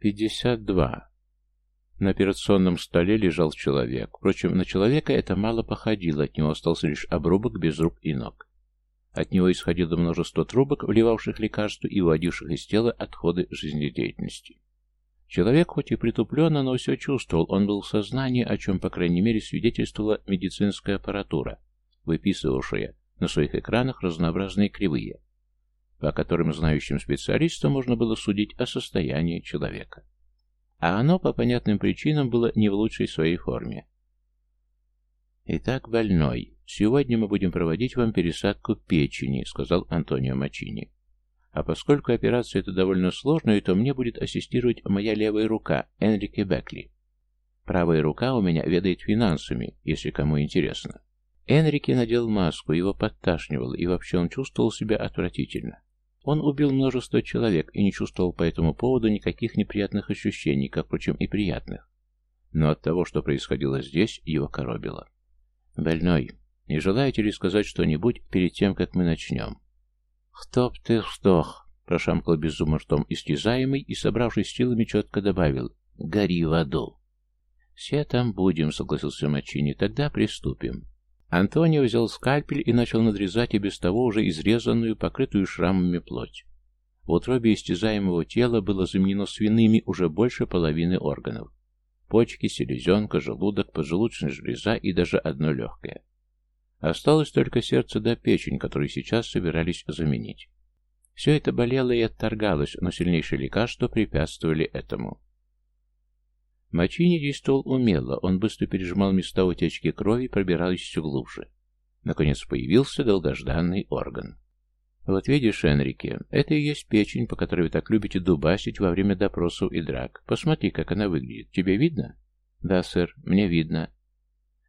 Пятьдесят два. На операционном столе лежал человек. Впрочем, на человека это мало походило, от него остался лишь обрубок без рук и ног. От него исходило множество трубок, вливавших лекарства и уводивших из тела отходы жизнедеятельности. Человек хоть и притупленно, но все чувствовал, он был в сознании, о чем, по крайней мере, свидетельствовала медицинская аппаратура, выписывавшая на своих экранах разнообразные кривые, по которым знающим специалистам можно было судить о состоянии человека. А оно, по понятным причинам, было не в лучшей своей форме. «Итак, больной, сегодня мы будем проводить вам пересадку печени», — сказал Антонио Мачини. «А поскольку операция эта довольно сложная, то мне будет ассистировать моя левая рука, Энрике Бекли. Правая рука у меня ведает финансами, если кому интересно». Энрике надел маску, его подташнивало, и вообще он чувствовал себя отвратительно. Он убил множество человек и не чувствовал по этому поводу никаких неприятных ощущений, как, впрочем, и приятных. Но от того, что происходило здесь, его коробило. «Больной, не желаете ли сказать что-нибудь перед тем, как мы начнем?» «Хто б ты вздох!» — прошамкал безумно ртом истязаемый и, собравшись силами, четко добавил «Гори в аду!» «Все там будем», — согласился Мачини, — «тогда приступим». Антонио взял скальпель и начал надрезать и без того уже изрезанную, покрытую шрамами плоть. В утробе истязаемого тела было заменено свиными уже больше половины органов. Почки, селезенка, желудок, поджелудочная железа и даже одно легкое. Осталось только сердце да печень, которые сейчас собирались заменить. Все это болело и отторгалось, но сильнейшие лекарства препятствовали этому. Мачини действовал умело, он быстро пережимал места утечки крови, пробираясь все глубже. Наконец появился долгожданный орган. «Вот видишь, Энрике, это и есть печень, по которой вы так любите дубасить во время допросов и драк. Посмотри, как она выглядит. Тебе видно?» «Да, сэр, мне видно».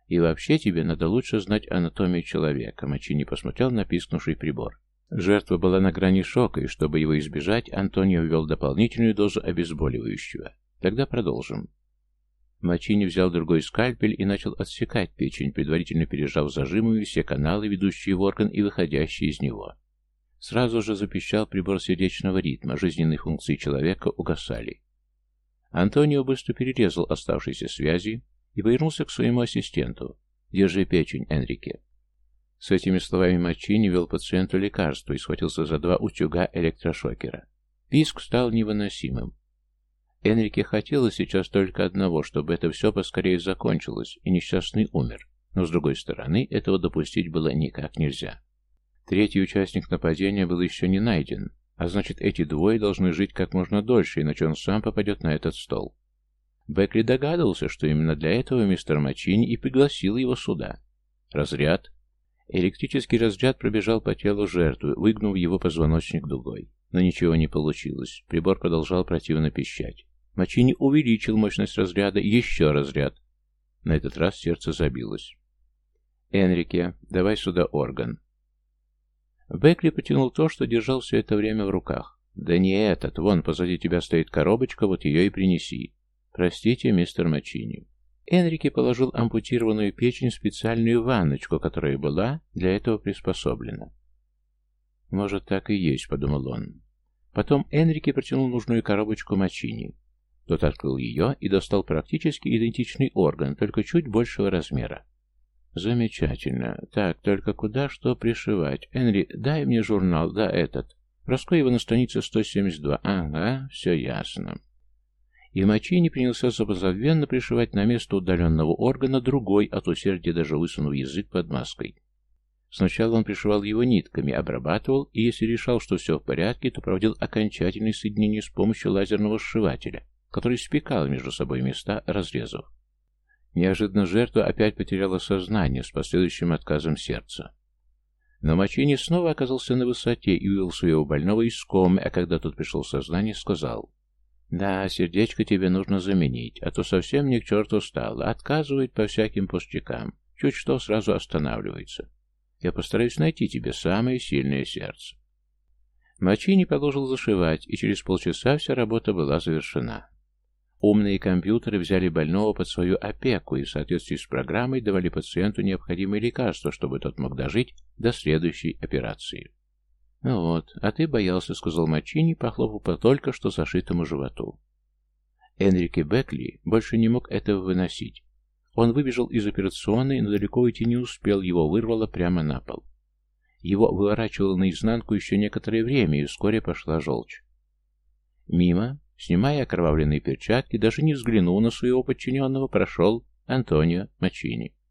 «И вообще тебе надо лучше знать анатомию человека», — Мачини посмотрел на пискнувший прибор. Жертва была на грани шока, и чтобы его избежать, Антонио ввел дополнительную дозу обезболивающего. Тогда продолжим. Мачини взял другой скальпель и начал отсекать печень, предварительно пережав зажимами все каналы, ведущие в орган и выходящие из него. Сразу же запищал прибор сердечного ритма, жизненные функции человека угасали. Антонио быстро перерезал оставшиеся связи и повернулся к своему ассистенту. «Держи печень, Энрике». С этими словами Мачини вел пациенту лекарство и схватился за два утюга электрошокера. Писк стал невыносимым. Энрике хотелось сейчас только одного, чтобы это все поскорее закончилось, и несчастный умер. Но, с другой стороны, этого допустить было никак нельзя. Третий участник нападения был еще не найден, а значит, эти двое должны жить как можно дольше, иначе он сам попадет на этот стол. Бекли догадывался, что именно для этого мистер Мачини и пригласил его сюда. Разряд. Электрический разряд пробежал по телу жертвы, выгнув его позвоночник дугой. Но ничего не получилось. Прибор продолжал противно пищать. Мачини увеличил мощность разряда, еще разряд. На этот раз сердце забилось. «Энрике, давай сюда орган». Бекли потянул то, что держал все это время в руках. «Да не этот, вон позади тебя стоит коробочка, вот ее и принеси». «Простите, мистер Мачини». Энрике положил ампутированную печень в специальную ванночку, которая была для этого приспособлена. «Может, так и есть», — подумал он. Потом Энрике протянул нужную коробочку Мачини. Тот открыл ее и достал практически идентичный орган, только чуть большего размера. Замечательно. Так, только куда что пришивать? Энри, дай мне журнал, да этот. Раскоева на странице 172. Ага, все ясно. И Мачини принялся забозовенно пришивать на место удаленного органа другой, от усердия даже высунув язык под маской. Сначала он пришивал его нитками, обрабатывал, и если решал, что все в порядке, то проводил окончательное соединение с помощью лазерного сшивателя который спекал между собой места разрезов. Неожиданно жертва опять потеряла сознание с последующим отказом сердца. Но Мачини снова оказался на высоте и увел своего больного из комы, а когда тот пришел в сознание, сказал, «Да, сердечко тебе нужно заменить, а то совсем не к черту стало, отказывает по всяким пустякам, чуть что сразу останавливается. Я постараюсь найти тебе самое сильное сердце». Мачини продолжил зашивать, и через полчаса вся работа была завершена. Умные компьютеры взяли больного под свою опеку и в соответствии с программой давали пациенту необходимые лекарства, чтобы тот мог дожить до следующей операции. «Ну вот, а ты боялся», — сказал Мачини, похлопав по только что зашитому животу. Энрике Бекли больше не мог этого выносить. Он выбежал из операционной, но далеко уйти не успел, его вырвало прямо на пол. Его выворачивало наизнанку еще некоторое время, и вскоре пошла желчь. Мимо Снимая окровавленные перчатки, даже не взглянув на своего подчиненного, прошел Антонио Мачини.